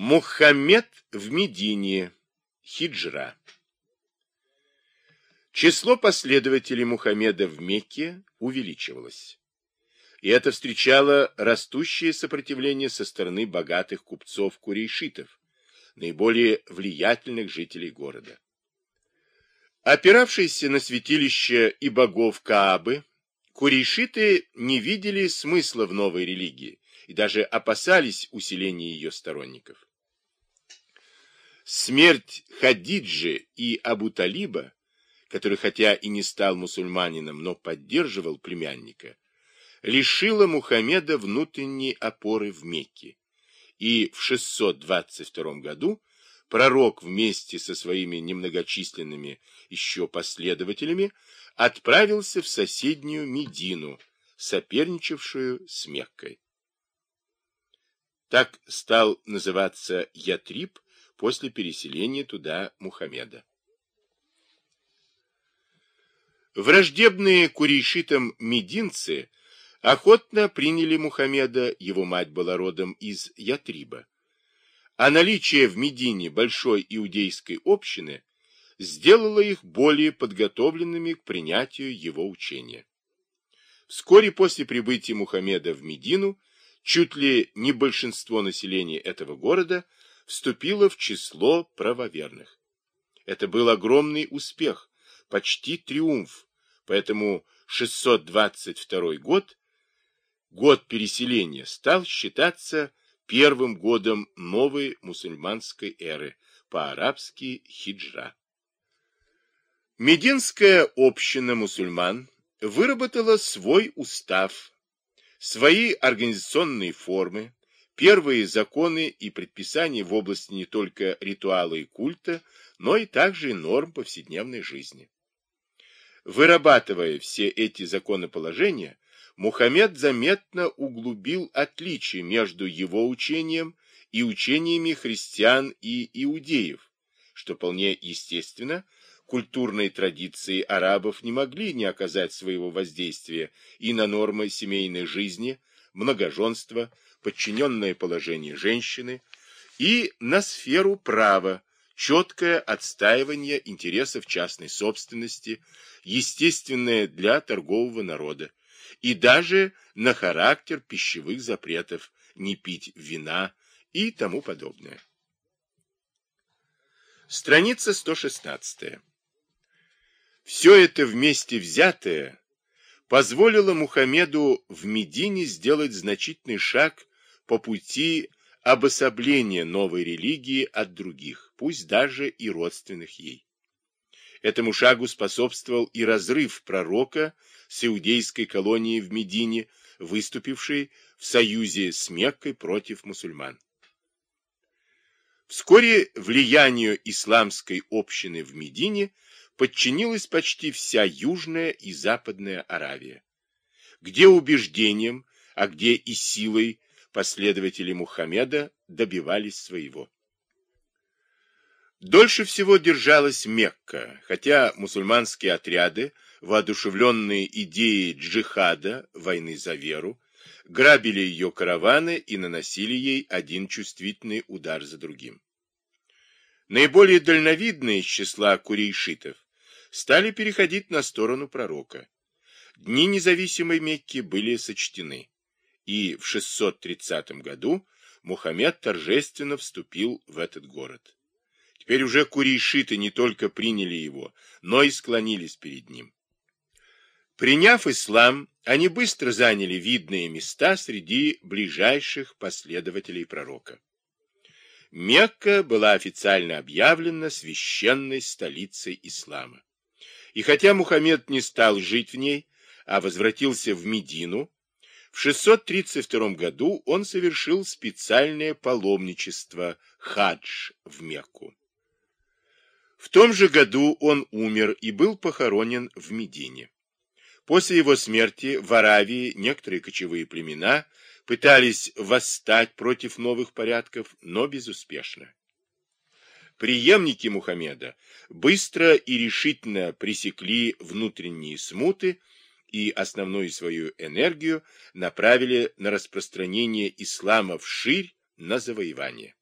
Мухаммед в Медине. Хиджра. Число последователей Мухаммеда в Мекке увеличивалось. И это встречало растущее сопротивление со стороны богатых купцов-курейшитов, наиболее влиятельных жителей города. Опиравшиеся на святилище и богов Каабы, курейшиты не видели смысла в новой религии и даже опасались усиления ее сторонников. Смерть Хадиджи и Абу-Талиба, который хотя и не стал мусульманином, но поддерживал племянника, лишила Мухаммеда внутренней опоры в Мекке. И в 622 году пророк вместе со своими немногочисленными еще последователями отправился в соседнюю Медину, соперничавшую с Меккой. Так стал называться Ятриб после переселения туда Мухаммеда. Враждебные курейшитам мединцы охотно приняли Мухаммеда, его мать была родом из Ятриба. А наличие в Медине большой иудейской общины сделало их более подготовленными к принятию его учения. Вскоре после прибытия Мухаммеда в Медину чуть ли не большинство населения этого города – вступила в число правоверных. Это был огромный успех, почти триумф, поэтому 622 год, год переселения, стал считаться первым годом новой мусульманской эры, по-арабски хиджра. Мединская община мусульман выработала свой устав, свои организационные формы, первые законы и предписания в области не только ритуала и культа, но и также норм повседневной жизни. Вырабатывая все эти законоположения, Мухаммед заметно углубил отличия между его учением и учениями христиан и иудеев, что вполне естественно, культурные традиции арабов не могли не оказать своего воздействия и на нормы семейной жизни, многоженства, подчиненное положение женщины и на сферу права, четкое отстаивание интересов частной собственности, естественное для торгового народа, и даже на характер пищевых запретов, не пить вина и тому подобное. Страница 116. Все это вместе взятое позволило Мухаммеду в Медине сделать значительный шаг по пути обособления новой религии от других, пусть даже и родственных ей. Этому шагу способствовал и разрыв пророка с иудейской колонией в Медине, выступившей в союзе с Меккой против мусульман. Вскоре влиянию исламской общины в Медине подчинилась почти вся Южная и Западная Аравия, где убеждением, а где и силой последователи Мухаммеда добивались своего. Дольше всего держалась Мекка, хотя мусульманские отряды, воодушевленные идеей джихада, войны за веру, грабили ее караваны и наносили ей один чувствительный удар за другим. Наиболее дальновидные из числа курейшитов стали переходить на сторону пророка. Дни независимой Мекки были сочтены и в 630 году Мухаммед торжественно вступил в этот город. Теперь уже курейшиты не только приняли его, но и склонились перед ним. Приняв ислам, они быстро заняли видные места среди ближайших последователей пророка. Мекка была официально объявлена священной столицей ислама. И хотя Мухаммед не стал жить в ней, а возвратился в Медину, в 632 году он совершил специальное паломничество хадж в Мекку. В том же году он умер и был похоронен в Медине. После его смерти в Аравии некоторые кочевые племена пытались восстать против новых порядков, но безуспешно. Приемники Мухаммеда быстро и решительно пресекли внутренние смуты и основную свою энергию направили на распространение ислама вширь, на завоевание.